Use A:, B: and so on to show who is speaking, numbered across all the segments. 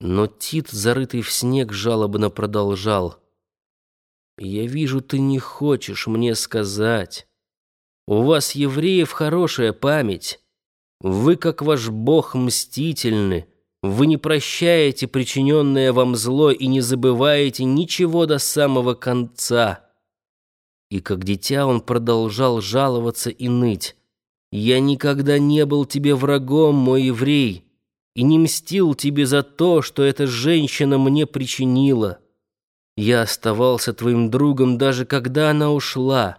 A: Но Тит, зарытый в снег, жалобно продолжал. «Я вижу, ты не хочешь мне сказать. У вас, евреев, хорошая память. Вы, как ваш Бог, мстительны. Вы не прощаете причиненное вам зло и не забываете ничего до самого конца». И как дитя он продолжал жаловаться и ныть. «Я никогда не был тебе врагом, мой еврей» и не мстил тебе за то, что эта женщина мне причинила. Я оставался твоим другом, даже когда она ушла.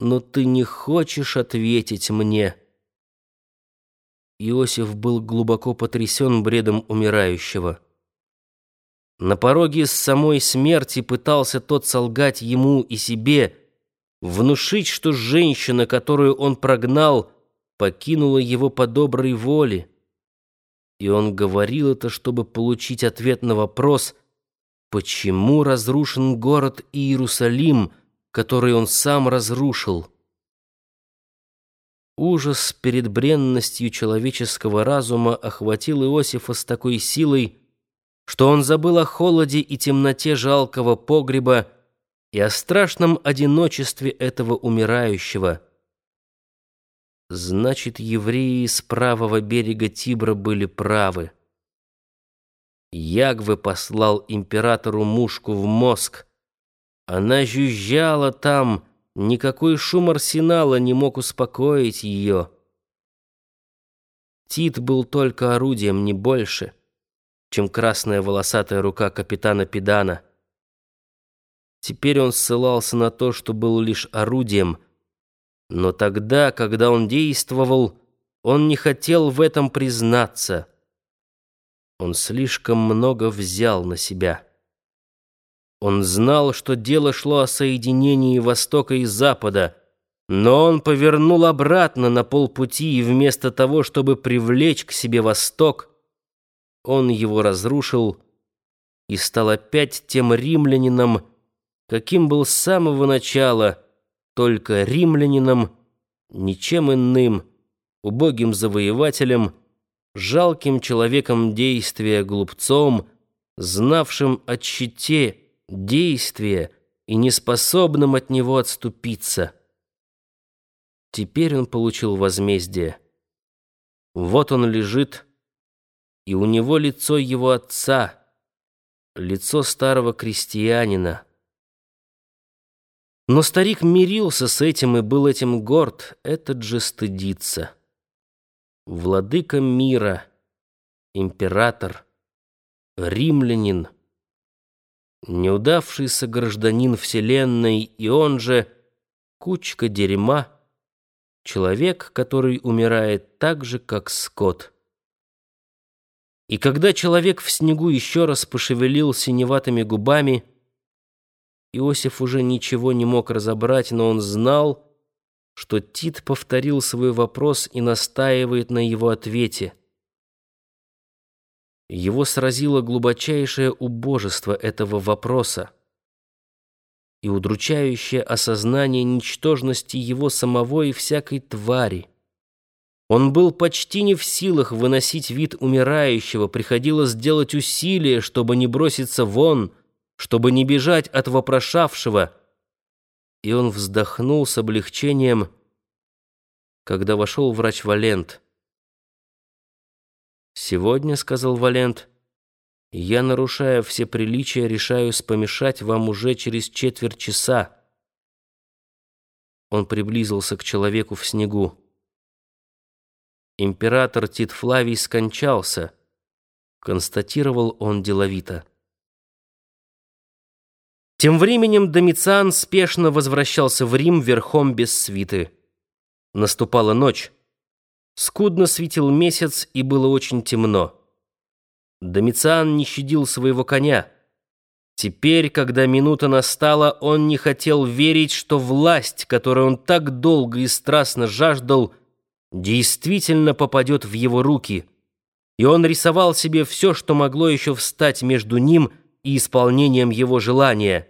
A: Но ты не хочешь ответить мне». Иосиф был глубоко потрясен бредом умирающего. На пороге с самой смерти пытался тот солгать ему и себе, внушить, что женщина, которую он прогнал, покинула его по доброй воле. И он говорил это, чтобы получить ответ на вопрос, почему разрушен город Иерусалим, который он сам разрушил. Ужас перед бренностью человеческого разума охватил Иосифа с такой силой, что он забыл о холоде и темноте жалкого погреба и о страшном одиночестве этого умирающего — Значит, евреи с правого берега Тибра были правы. Ягвы послал императору мушку в мозг. Она жужжала там, никакой шум арсенала не мог успокоить ее. Тит был только орудием, не больше, чем красная волосатая рука капитана Педана. Теперь он ссылался на то, что был лишь орудием — но тогда, когда он действовал, он не хотел в этом признаться. Он слишком много взял на себя. Он знал, что дело шло о соединении Востока и Запада, но он повернул обратно на полпути, и вместо того, чтобы привлечь к себе Восток, он его разрушил и стал опять тем римлянином, каким был с самого начала — только римлянином, ничем иным, убогим завоевателем, жалким человеком действия, глупцом, знавшим о щите действия и неспособным от него отступиться. Теперь он получил возмездие. Вот он лежит, и у него лицо его отца, лицо старого крестьянина. Но старик мирился с этим и был этим горд, этот же стыдится. Владыка мира, император, римлянин, неудавшийся гражданин вселенной, и он же кучка дерьма, человек, который умирает так же, как скот. И когда человек в снегу еще раз пошевелил синеватыми губами, Иосиф уже ничего не мог разобрать, но он знал, что Тит повторил свой вопрос и настаивает на его ответе. Его сразило глубочайшее убожество этого вопроса и удручающее осознание ничтожности его самого и всякой твари. Он был почти не в силах выносить вид умирающего, приходилось делать усилия, чтобы не броситься вон — чтобы не бежать от вопрошавшего, и он вздохнул с облегчением, когда вошел врач Валент. «Сегодня, — сказал Валент, — я, нарушая все приличия, решаюсь помешать вам уже через четверть часа». Он приблизился к человеку в снегу. Император Тит Флавий скончался, констатировал он деловито. Тем временем Домициан спешно возвращался в Рим верхом без свиты. Наступала ночь. Скудно светил месяц, и было очень темно. Домициан не щадил своего коня. Теперь, когда минута настала, он не хотел верить, что власть, которую он так долго и страстно жаждал, действительно попадет в его руки. И он рисовал себе все, что могло еще встать между ним и исполнением его желания —